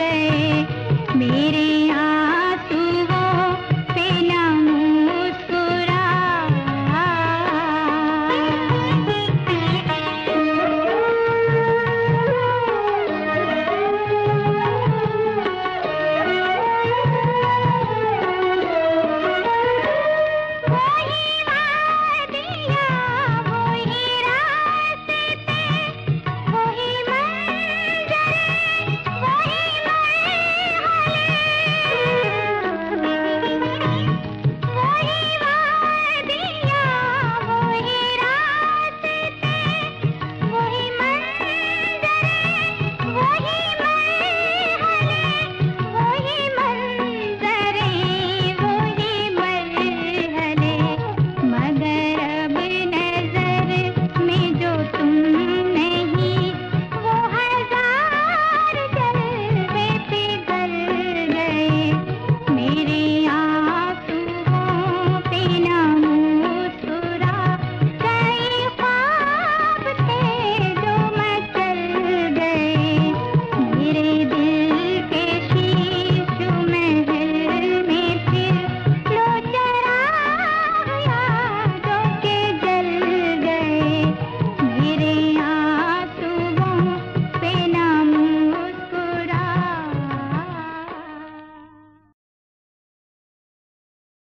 रहे मेरे